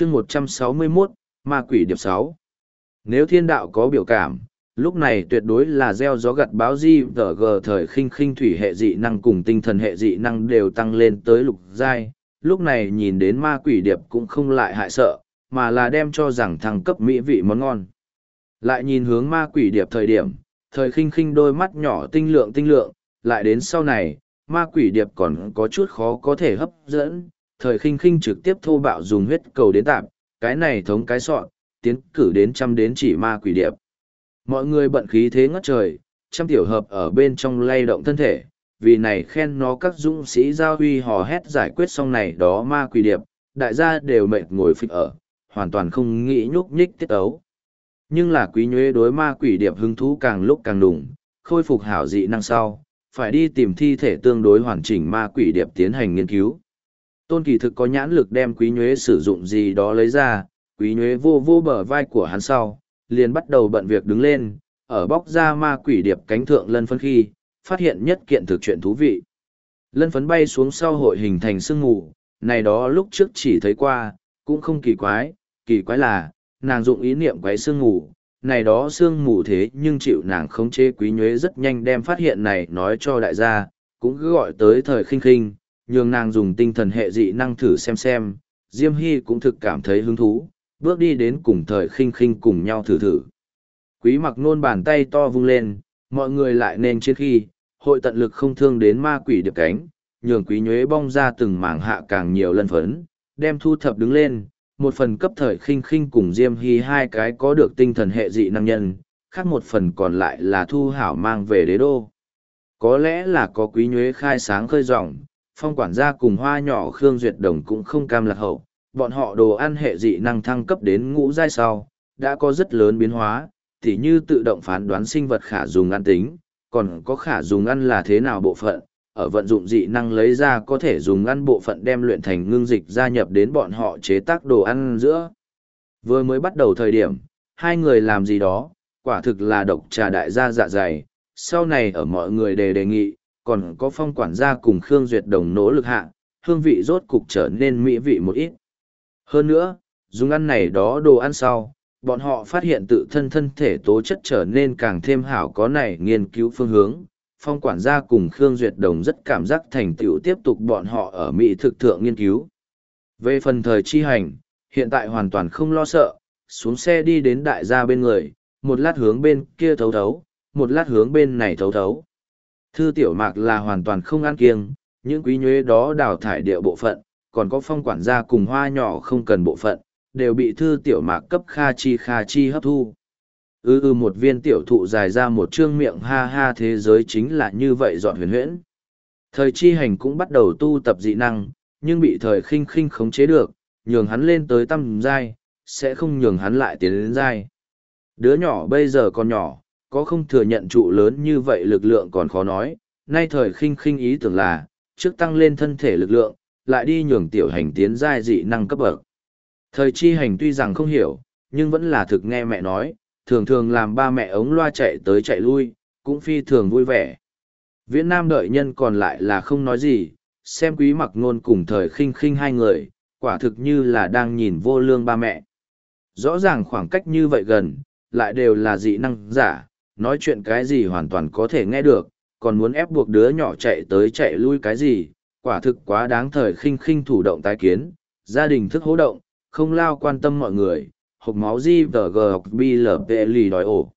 chương một trăm sáu mươi 161, ma quỷ điệp sáu. Nếu thiên đạo có biểu cảm, lúc này tuyệt đối là gieo gió gặt báo di tờ gờ thời khinh khinh thủy hệ dị năng cùng tinh thần hệ dị năng đều tăng lên tới lục giai. Lúc này nhìn đến ma quỷ điệp cũng không lại hại sợ mà là đem cho rằng thăng cấp mỹ vị món ngon. Lại nhìn hướng ma quỷ điệp thời điểm thời khinh khinh đôi mắt nhỏ tinh lượng tinh lượng lại đến sau này ma quỷ điệp còn có chút khó có thể hấp dẫn thời khinh khinh trực tiếp thô bạo dùng huyết cầu đến tạp cái này thống cái sọn tiến cử đến trăm đến chỉ ma quỷ điệp Mọi người bận khí thế ngất trời, trăm tiểu hợp ở bên trong lay động thân thể, vì này khen nó các dũng sĩ giao huy hò hét giải quyết xong này đó ma quỷ điệp, đại gia đều mệt ngồi phịch ở, hoàn toàn không nghĩ nhúc nhích tiết ấu. Nhưng là quý nhuế đối ma quỷ điệp hứng thú càng lúc càng đủng, khôi phục hảo dị năng sau, phải đi tìm thi thể tương đối hoàn chỉnh ma quỷ điệp tiến hành nghiên cứu. Tôn kỳ thực có nhãn lực đem quý nhuế sử dụng gì đó lấy ra, quý nhuế vô vô bờ vai của hắn sau, liền bắt đầu bận việc đứng lên, ở bóc ra ma quỷ điệp cánh thượng lân phấn khi, phát hiện nhất kiện thực chuyện thú vị. Lân phấn bay xuống sau hội hình thành sương mù, này đó lúc trước chỉ thấy qua, cũng không kỳ quái, kỳ quái là, nàng dụng ý niệm quấy sương mù, này đó sương mù thế nhưng chịu nàng khống chế quý nhuế rất nhanh đem phát hiện này nói cho đại gia, cũng cứ gọi tới thời khinh khinh, nhường nàng dùng tinh thần hệ dị năng thử xem xem, Diêm Hy cũng thực cảm thấy hứng thú, bước đi đến cùng thời khinh khinh cùng nhau thử thử. Quý mặc nôn bàn tay to vung lên, mọi người lại nên chiến khi, hội tận lực không thương đến ma quỷ điệp cánh, nhường quý nhuế bong ra từng mảng hạ càng nhiều lần phấn, đem thu thập đứng lên, một phần cấp thời khinh khinh cùng Diêm Hy hai cái có được tinh thần hệ dị năng nhân, khác một phần còn lại là thu hảo mang về đế đô. Có lẽ là có quý nhuế khai sáng khơi rộng, phong quản gia cùng hoa nhỏ Khương Duyệt Đồng cũng không cam lạc hậu, bọn họ đồ ăn hệ dị năng thăng cấp đến ngũ giai sau, đã có rất lớn biến hóa, tỉ như tự động phán đoán sinh vật khả dùng ăn tính, còn có khả dùng ăn là thế nào bộ phận, ở vận dụng dị năng lấy ra có thể dùng ăn bộ phận đem luyện thành ngưng dịch gia nhập đến bọn họ chế tác đồ ăn giữa. Vừa mới bắt đầu thời điểm, hai người làm gì đó, quả thực là độc trà đại gia dạ dày, sau này ở mọi người đề đề nghị, còn có phong quản gia cùng Khương Duyệt Đồng nỗ lực hạ, hương vị rốt cục trở nên mỹ vị một ít. Hơn nữa, dùng ăn này đó đồ ăn sau, bọn họ phát hiện tự thân thân thể tố chất trở nên càng thêm hảo có này nghiên cứu phương hướng. Phong quản gia cùng Khương Duyệt Đồng rất cảm giác thành tựu tiếp tục bọn họ ở Mỹ thực thượng nghiên cứu. Về phần thời chi hành, hiện tại hoàn toàn không lo sợ, xuống xe đi đến đại gia bên người, một lát hướng bên kia thấu thấu, một lát hướng bên này thấu thấu. Thư tiểu mạc là hoàn toàn không ăn kiêng, những quý nhuế đó đào thải địa bộ phận, còn có phong quản gia cùng hoa nhỏ không cần bộ phận, đều bị thư tiểu mạc cấp kha chi kha chi hấp thu. ư ư một viên tiểu thụ dài ra một trương miệng ha ha thế giới chính là như vậy dọn huyền huyễn. Thời chi hành cũng bắt đầu tu tập dị năng, nhưng bị thời khinh khinh khống chế được, nhường hắn lên tới tâm giai, sẽ không nhường hắn lại tiến đến giai. Đứa nhỏ bây giờ còn nhỏ, có không thừa nhận trụ lớn như vậy lực lượng còn khó nói, nay thời khinh khinh ý tưởng là, trước tăng lên thân thể lực lượng, lại đi nhường tiểu hành tiến giai dị năng cấp bậc. Thời chi hành tuy rằng không hiểu, nhưng vẫn là thực nghe mẹ nói, thường thường làm ba mẹ ống loa chạy tới chạy lui, cũng phi thường vui vẻ. Viễn Nam đợi nhân còn lại là không nói gì, xem quý mặc ngôn cùng thời khinh khinh hai người, quả thực như là đang nhìn vô lương ba mẹ. Rõ ràng khoảng cách như vậy gần, lại đều là dị năng giả, nói chuyện cái gì hoàn toàn có thể nghe được, còn muốn ép buộc đứa nhỏ chạy tới chạy lui cái gì, quả thực quá đáng thời khinh khinh thủ động tái kiến, gia đình thức hố động, không lao quan tâm mọi người, hộp máu di vờ gờ học bi lờ lì đòi ổ.